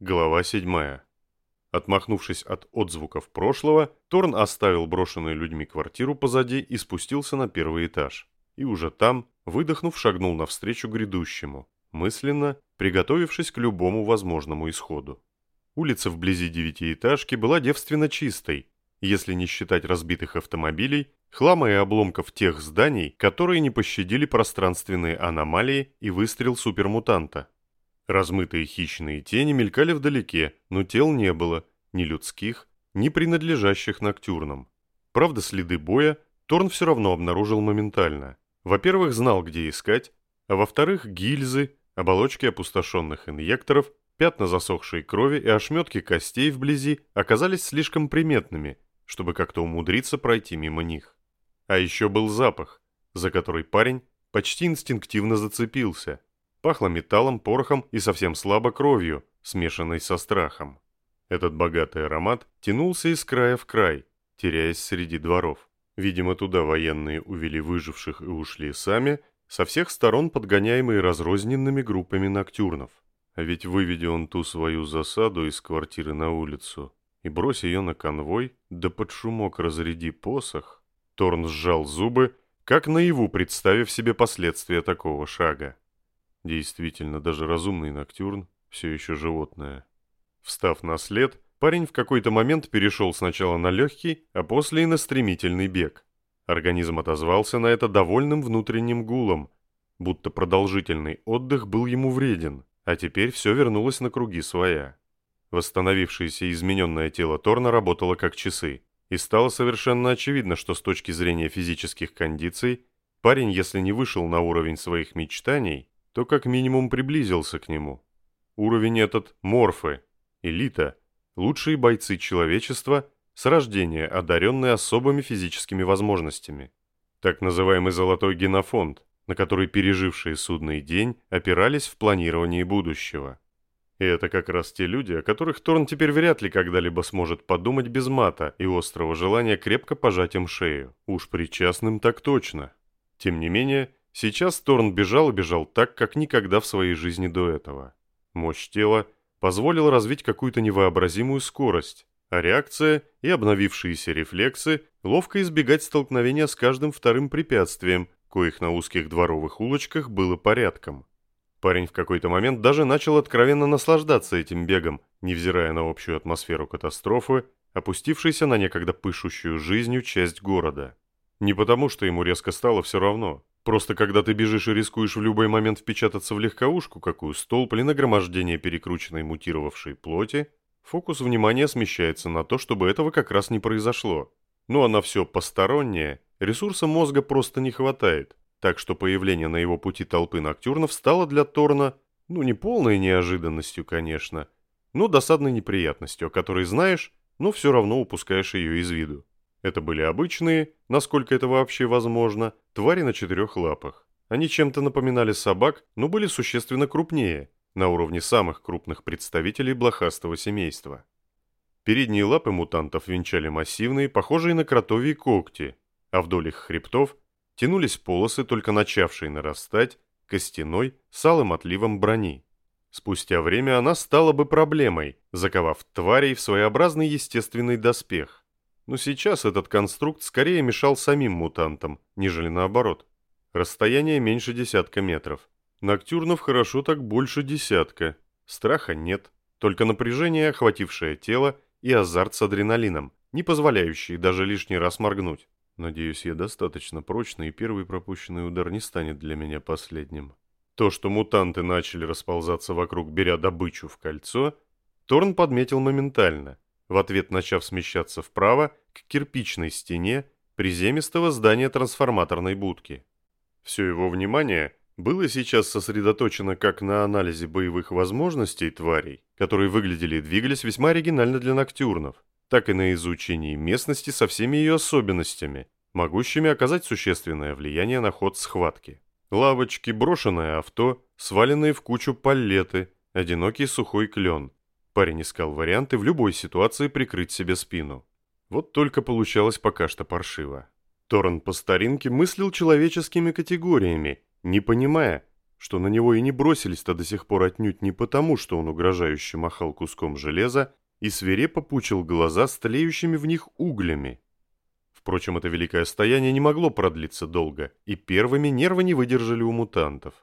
Глава 7. Отмахнувшись от отзвуков прошлого, Торн оставил брошенную людьми квартиру позади и спустился на первый этаж. И уже там, выдохнув, шагнул навстречу грядущему, мысленно приготовившись к любому возможному исходу. Улица вблизи девятиэтажки была девственно чистой, если не считать разбитых автомобилей, хлама и обломков тех зданий, которые не пощадили пространственные аномалии и выстрел супермутанта. Размытые хищные тени мелькали вдалеке, но тел не было, ни людских, ни принадлежащих ноктюрнам. Правда, следы боя Торн все равно обнаружил моментально. Во-первых, знал, где искать, а во-вторых, гильзы, оболочки опустошенных инъекторов, пятна засохшей крови и ошметки костей вблизи оказались слишком приметными, чтобы как-то умудриться пройти мимо них. А еще был запах, за который парень почти инстинктивно зацепился – Пахло металлом, порохом и совсем слабо кровью, смешанной со страхом. Этот богатый аромат тянулся из края в край, теряясь среди дворов. Видимо, туда военные увели выживших и ушли сами, со всех сторон подгоняемые разрозненными группами ноктюрнов. А ведь выведи он ту свою засаду из квартиры на улицу и брось ее на конвой, да под шумок разряди посох, Торн сжал зубы, как наяву представив себе последствия такого шага. Действительно, даже разумный ноктюрн все еще животное. Встав на след, парень в какой-то момент перешел сначала на легкий, а после и на стремительный бег. Организм отозвался на это довольным внутренним гулом, будто продолжительный отдых был ему вреден, а теперь все вернулось на круги своя. Восстановившееся измененное тело Торна работало как часы, и стало совершенно очевидно, что с точки зрения физических кондиций, парень, если не вышел на уровень своих мечтаний, то как минимум приблизился к нему. Уровень этот – морфы, элита, лучшие бойцы человечества, с рождения одаренные особыми физическими возможностями. Так называемый золотой генофонд, на который пережившие судный день опирались в планировании будущего. И это как раз те люди, о которых Торн теперь вряд ли когда-либо сможет подумать без мата и острого желания крепко пожать им шею. Уж причастным так точно. Тем не менее, Сейчас Торн бежал и бежал так, как никогда в своей жизни до этого. Мощь тела позволила развить какую-то невообразимую скорость, а реакция и обновившиеся рефлексы ловко избегать столкновения с каждым вторым препятствием, коих на узких дворовых улочках было порядком. Парень в какой-то момент даже начал откровенно наслаждаться этим бегом, невзирая на общую атмосферу катастрофы, опустившейся на некогда пышущую жизнью часть города. Не потому, что ему резко стало все равно. Просто когда ты бежишь и рискуешь в любой момент впечататься в легковушку, какую столб или нагромождение перекрученной мутировавшей плоти, фокус внимания смещается на то, чтобы этого как раз не произошло. Ну а на все постороннее ресурса мозга просто не хватает, так что появление на его пути толпы ноктюрнов стало для Торна, ну не полной неожиданностью, конечно, но досадной неприятностью, о которой знаешь, но все равно упускаешь ее из виду. Это были обычные, насколько это вообще возможно, твари на четырех лапах. Они чем-то напоминали собак, но были существенно крупнее, на уровне самых крупных представителей блохастого семейства. Передние лапы мутантов венчали массивные, похожие на кротовьи когти, а вдоль их хребтов тянулись полосы, только начавшие нарастать, костяной, с алым отливом брони. Спустя время она стала бы проблемой, заковав тварей в своеобразный естественный доспех но сейчас этот конструкт скорее мешал самим мутантам, нежели наоборот. Расстояние меньше десятка метров. Ноктюрнов хорошо так больше десятка. Страха нет, только напряжение, охватившее тело, и азарт с адреналином, не позволяющий даже лишний раз моргнуть. Надеюсь, я достаточно прочный, и первый пропущенный удар не станет для меня последним. То, что мутанты начали расползаться вокруг, беря добычу в кольцо, Торн подметил моментально – в ответ начав смещаться вправо к кирпичной стене приземистого здания трансформаторной будки. Все его внимание было сейчас сосредоточено как на анализе боевых возможностей тварей, которые выглядели и двигались весьма оригинально для ноктюрнов, так и на изучении местности со всеми ее особенностями, могущими оказать существенное влияние на ход схватки. Лавочки, брошенное авто, сваленные в кучу паллеты, одинокий сухой клен – Парень искал варианты в любой ситуации прикрыть себе спину. Вот только получалось пока что паршиво. Торрен по старинке мыслил человеческими категориями, не понимая, что на него и не бросились-то до сих пор отнюдь не потому, что он угрожающе махал куском железа и свирепо пучил глаза с тлеющими в них углями. Впрочем, это великое стояние не могло продлиться долго, и первыми нервы не выдержали у мутантов.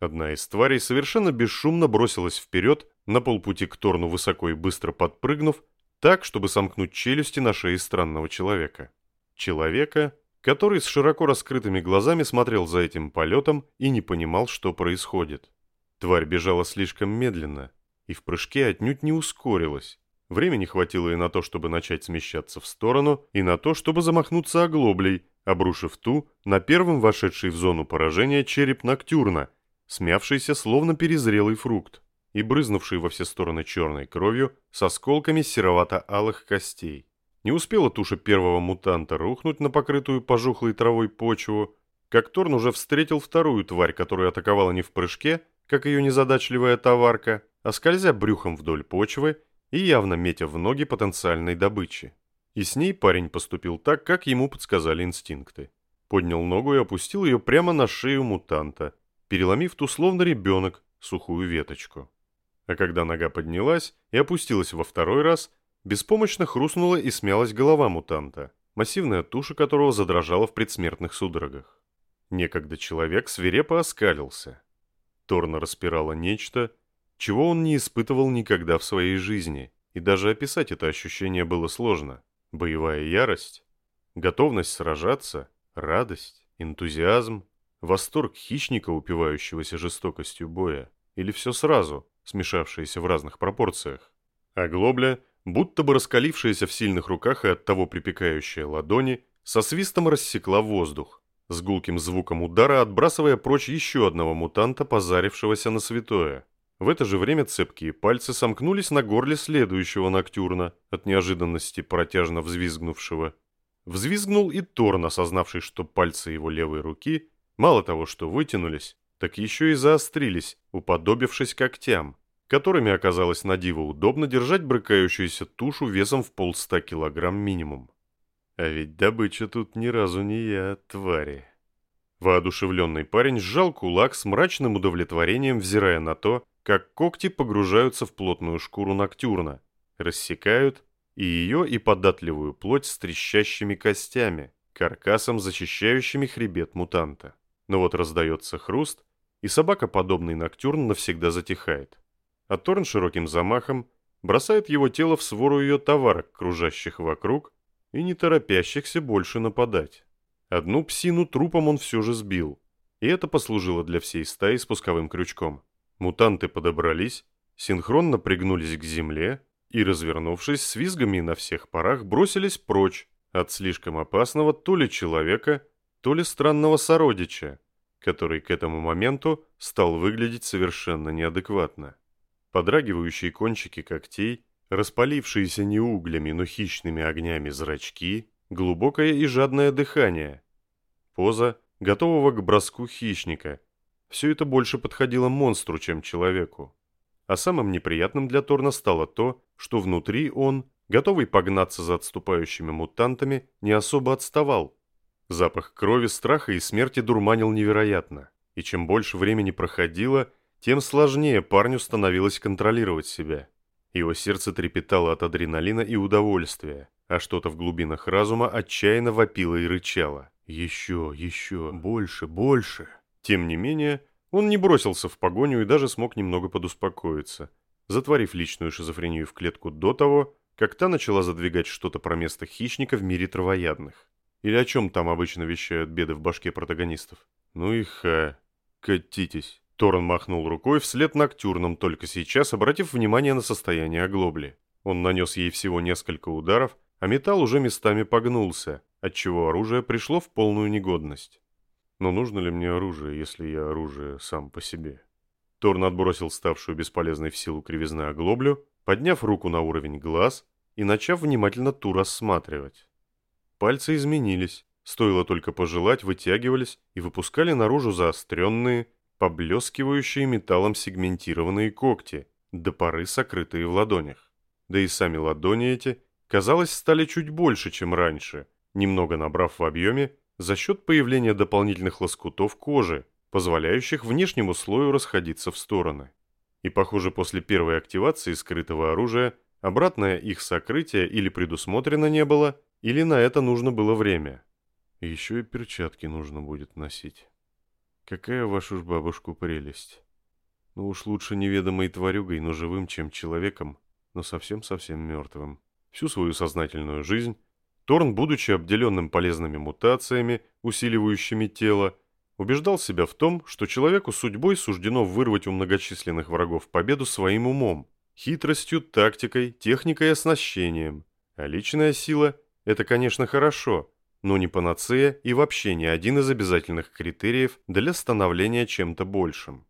Одна из тварей совершенно бесшумно бросилась вперед, на полпути к Торну высоко и быстро подпрыгнув, так, чтобы сомкнуть челюсти на шее странного человека. Человека, который с широко раскрытыми глазами смотрел за этим полетом и не понимал, что происходит. Тварь бежала слишком медленно и в прыжке отнюдь не ускорилась. Времени хватило и на то, чтобы начать смещаться в сторону, и на то, чтобы замахнуться оглоблей, обрушив ту на первым вошедший в зону поражения череп Ноктюрна, смявшийся словно перезрелый фрукт и брызнувший во все стороны черной кровью с осколками серовато-алых костей. Не успела туша первого мутанта рухнуть на покрытую пожухлой травой почву, как Торн уже встретил вторую тварь, которая атаковала не в прыжке, как ее незадачливая товарка, а скользя брюхом вдоль почвы и явно метя в ноги потенциальной добычи. И с ней парень поступил так, как ему подсказали инстинкты. Поднял ногу и опустил ее прямо на шею мутанта, переломив ту словно ребенок сухую веточку. А когда нога поднялась и опустилась во второй раз, Беспомощно хрустнула и смялась голова мутанта, массивная туша которого задрожала в предсмертных судорогах. Некогда человек свирепо оскалился. Торна распирало нечто, чего он не испытывал никогда в своей жизни, и даже описать это ощущение было сложно. Боевая ярость, готовность сражаться, радость, энтузиазм, восторг хищника, упивающегося жестокостью боя, или все сразу, смешавшееся в разных пропорциях. А глобля — будто бы раскалившаяся в сильных руках и оттого припекающая ладони, со свистом рассекла воздух, с гулким звуком удара отбрасывая прочь еще одного мутанта, позарившегося на святое. В это же время цепкие пальцы сомкнулись на горле следующего ноктюрна, от неожиданности протяжно взвизгнувшего. Взвизгнул и Торн, осознавший, что пальцы его левой руки мало того, что вытянулись, так еще и заострились, уподобившись когтям которыми оказалось на диво удобно держать брыкающуюся тушу весом в полста килограмм минимум. А ведь добыча тут ни разу не я, твари. Воодушевленный парень сжал кулак с мрачным удовлетворением, взирая на то, как когти погружаются в плотную шкуру ноктюрна, рассекают и ее, и податливую плоть с трещащими костями, каркасом, защищающими хребет мутанта. Но вот раздается хруст, и собака, подобный ноктюрн, навсегда затихает а Торн широким замахом бросает его тело в свору ее товарок, кружащих вокруг и не торопящихся больше нападать. Одну псину трупом он все же сбил, и это послужило для всей стаи спусковым крючком. Мутанты подобрались, синхронно пригнулись к земле и, развернувшись с визгами на всех парах, бросились прочь от слишком опасного то ли человека, то ли странного сородича, который к этому моменту стал выглядеть совершенно неадекватно подрагивающие кончики когтей, распалившиеся не углями, но хищными огнями зрачки, глубокое и жадное дыхание. Поза готового к броску хищника. Все это больше подходило монстру, чем человеку. А самым неприятным для Торна стало то, что внутри он, готовый погнаться за отступающими мутантами, не особо отставал. Запах крови, страха и смерти дурманил невероятно. И чем больше времени проходило, тем сложнее парню становилось контролировать себя. Его сердце трепетало от адреналина и удовольствия, а что-то в глубинах разума отчаянно вопило и рычало. «Еще, еще, больше, больше!» Тем не менее, он не бросился в погоню и даже смог немного подуспокоиться, затворив личную шизофрению в клетку до того, как та начала задвигать что-то про место хищника в мире травоядных. Или о чем там обычно вещают беды в башке протагонистов. Ну и ха, катитесь. Торн махнул рукой вслед ноктюрном, только сейчас обратив внимание на состояние оглобли. Он нанес ей всего несколько ударов, а металл уже местами погнулся, отчего оружие пришло в полную негодность. Но нужно ли мне оружие, если я оружие сам по себе? Торн отбросил ставшую бесполезной в силу кривизны оглоблю, подняв руку на уровень глаз и начав внимательно ту рассматривать. Пальцы изменились, стоило только пожелать, вытягивались и выпускали наружу заостренные, поблескивающие металлом сегментированные когти, до поры сокрытые в ладонях. Да и сами ладони эти, казалось, стали чуть больше, чем раньше, немного набрав в объеме за счет появления дополнительных лоскутов кожи, позволяющих внешнему слою расходиться в стороны. И, похоже, после первой активации скрытого оружия обратное их сокрытие или предусмотрено не было, или на это нужно было время. еще и перчатки нужно будет носить. Какая вашу ж бабушку прелесть. Ну уж лучше неведомой тварюгой, но живым, чем человеком, но совсем-совсем мертвым. Всю свою сознательную жизнь Торн, будучи обделенным полезными мутациями, усиливающими тело, убеждал себя в том, что человеку судьбой суждено вырвать у многочисленных врагов победу своим умом, хитростью, тактикой, техникой и оснащением. А личная сила – это, конечно, хорошо, но не панацея и вообще не один из обязательных критериев для становления чем-то большим.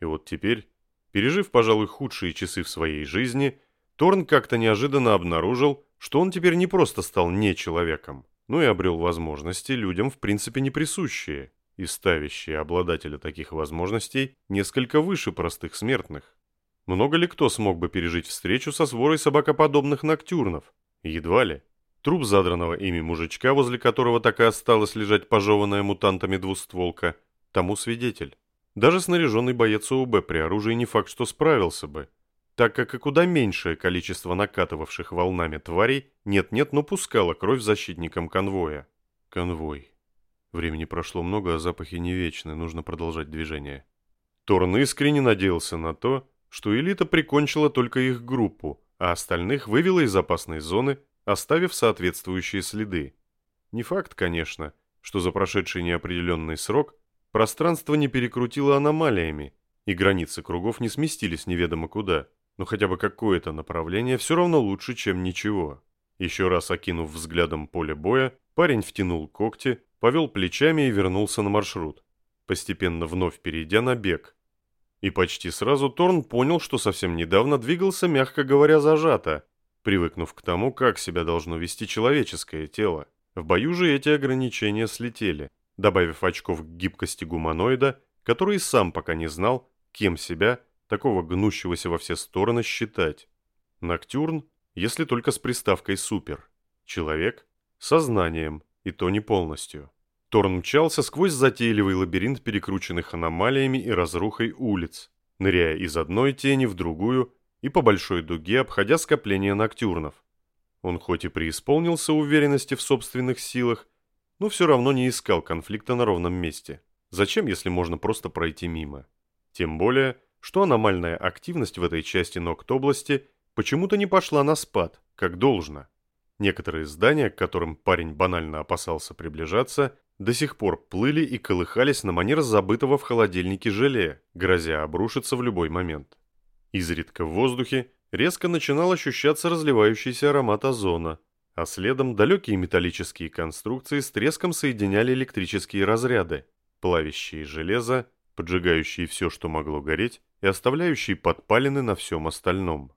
И вот теперь, пережив, пожалуй, худшие часы в своей жизни, Торн как-то неожиданно обнаружил, что он теперь не просто стал не человеком, но и обрел возможности людям в принципе не присущие и ставящие обладателя таких возможностей несколько выше простых смертных. Много ли кто смог бы пережить встречу со сворой собакоподобных ноктюрнов? Едва ли. Труп задранного ими мужичка, возле которого так и осталось лежать пожеванная мутантами двустволка, тому свидетель. Даже снаряженный боец ОУБ при оружии не факт, что справился бы, так как и куда меньшее количество накатывавших волнами тварей нет-нет, но пускало кровь защитникам конвоя. Конвой. Времени прошло много, а запахи не вечны, нужно продолжать движение. Торн искренне надеялся на то, что элита прикончила только их группу, а остальных вывела из опасной зоны, оставив соответствующие следы. Не факт, конечно, что за прошедший неопределенный срок пространство не перекрутило аномалиями, и границы кругов не сместились неведомо куда, но хотя бы какое-то направление все равно лучше, чем ничего. Еще раз окинув взглядом поле боя, парень втянул когти, повел плечами и вернулся на маршрут, постепенно вновь перейдя на бег. И почти сразу Торн понял, что совсем недавно двигался, мягко говоря, зажато, привыкнув к тому, как себя должно вести человеческое тело. В бою же эти ограничения слетели, добавив очков к гибкости гуманоида, который сам пока не знал, кем себя, такого гнущегося во все стороны, считать. Ноктюрн, если только с приставкой «супер». Человек – сознанием, и то не полностью. Торн мчался сквозь затейливый лабиринт перекрученных аномалиями и разрухой улиц, ныряя из одной тени в другую и по большой дуге обходя скопление ноктюрнов. Он хоть и преисполнился уверенности в собственных силах, но все равно не искал конфликта на ровном месте. Зачем, если можно просто пройти мимо? Тем более, что аномальная активность в этой части Нокт-области почему-то не пошла на спад, как должно. Некоторые здания, к которым парень банально опасался приближаться, до сих пор плыли и колыхались на манер забытого в холодильнике желе, грозя обрушиться в любой момент. Изредка в воздухе резко начинал ощущаться разливающийся аромат озона, а следом далекие металлические конструкции с треском соединяли электрические разряды, плавящие железо, поджигающие все, что могло гореть, и оставляющие подпалины на всем остальном.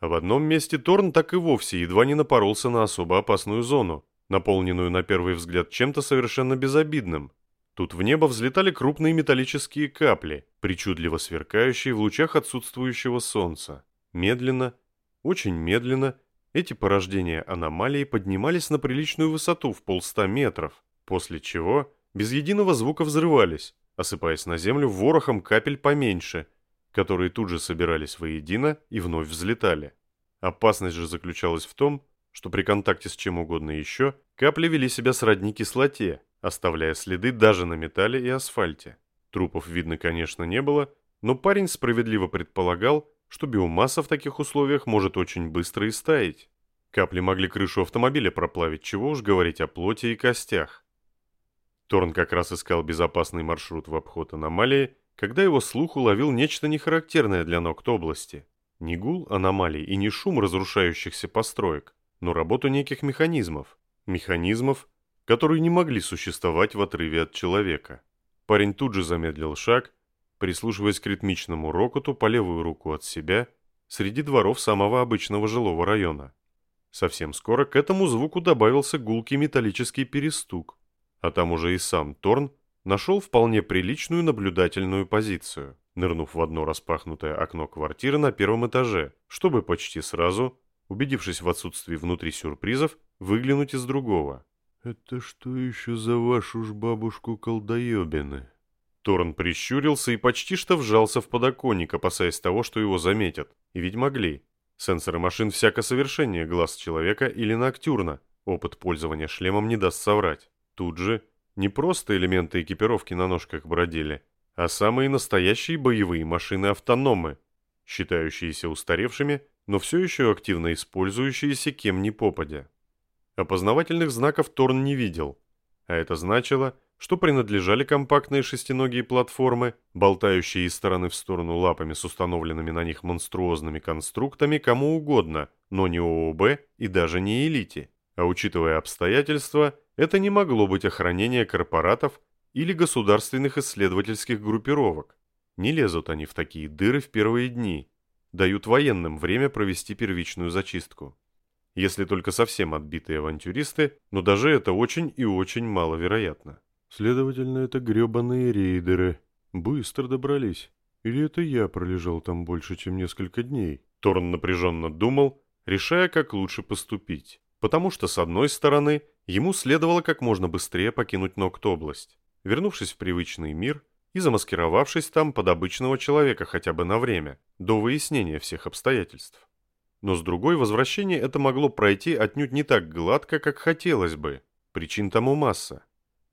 В одном месте Торн так и вовсе едва не напоролся на особо опасную зону, наполненную на первый взгляд чем-то совершенно безобидным. Тут в небо взлетали крупные металлические капли, причудливо сверкающие в лучах отсутствующего солнца. Медленно, очень медленно, эти порождения аномалии поднимались на приличную высоту в полста метров, после чего без единого звука взрывались, осыпаясь на землю ворохом капель поменьше – которые тут же собирались воедино и вновь взлетали. Опасность же заключалась в том, что при контакте с чем угодно еще капли вели себя сродни кислоте, оставляя следы даже на металле и асфальте. Трупов видно, конечно, не было, но парень справедливо предполагал, что биомасса в таких условиях может очень быстро истаять. Капли могли крышу автомобиля проплавить, чего уж говорить о плоти и костях. Торн как раз искал безопасный маршрут в обход аномалии, когда его слух уловил нечто нехарактерное для Нокт области. Не гул аномалий и не шум разрушающихся построек, но работу неких механизмов. Механизмов, которые не могли существовать в отрыве от человека. Парень тут же замедлил шаг, прислушиваясь к ритмичному рокоту по левую руку от себя среди дворов самого обычного жилого района. Совсем скоро к этому звуку добавился гулкий металлический перестук, а там уже и сам Торн нашел вполне приличную наблюдательную позицию, нырнув в одно распахнутое окно квартиры на первом этаже, чтобы почти сразу, убедившись в отсутствии внутри сюрпризов, выглянуть из другого. «Это что еще за вашу ж бабушку колдоебины?» Торн прищурился и почти что вжался в подоконник, опасаясь того, что его заметят. И ведь могли. Сенсоры машин всяко совершеннее глаз человека или ноктюрна. Опыт пользования шлемом не даст соврать. Тут же не просто элементы экипировки на ножках бродили, а самые настоящие боевые машины-автономы, считающиеся устаревшими, но все еще активно использующиеся кем ни попадя. Опознавательных знаков Торн не видел, а это значило, что принадлежали компактные шестиногие платформы, болтающие из стороны в сторону лапами с установленными на них монструозными конструктами кому угодно, но не ООБ и даже не элите. А учитывая обстоятельства, это не могло быть охранение корпоратов или государственных исследовательских группировок. Не лезут они в такие дыры в первые дни, дают военным время провести первичную зачистку. Если только совсем отбитые авантюристы, но даже это очень и очень маловероятно. Следовательно, это гребаные рейдеры. Быстро добрались. Или это я пролежал там больше, чем несколько дней? Торн напряженно думал, решая, как лучше поступить. Потому что, с одной стороны, ему следовало как можно быстрее покинуть Нокт-область, вернувшись в привычный мир и замаскировавшись там под обычного человека хотя бы на время, до выяснения всех обстоятельств. Но с другой, возвращение это могло пройти отнюдь не так гладко, как хотелось бы. Причин тому масса.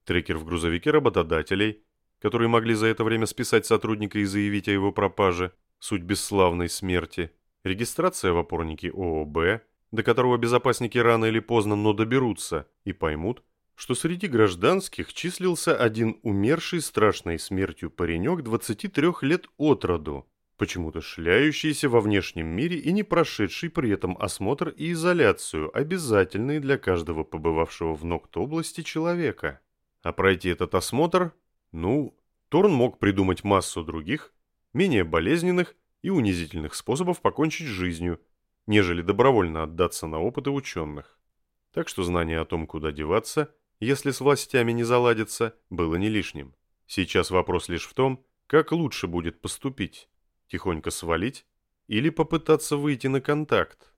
Трекер в грузовике работодателей, которые могли за это время списать сотрудника и заявить о его пропаже, суть бесславной смерти, регистрация в опорнике ООБ, до которого безопасники рано или поздно, но доберутся и поймут, что среди гражданских числился один умерший страшной смертью паренек 23 лет от роду, почему-то шляющийся во внешнем мире и не прошедший при этом осмотр и изоляцию, обязательные для каждого побывавшего в Нокт-области человека. А пройти этот осмотр, ну, Торн мог придумать массу других, менее болезненных и унизительных способов покончить жизнью, нежели добровольно отдаться на опыты ученых. Так что знание о том, куда деваться, если с властями не заладится, было не лишним. Сейчас вопрос лишь в том, как лучше будет поступить, тихонько свалить или попытаться выйти на контакт.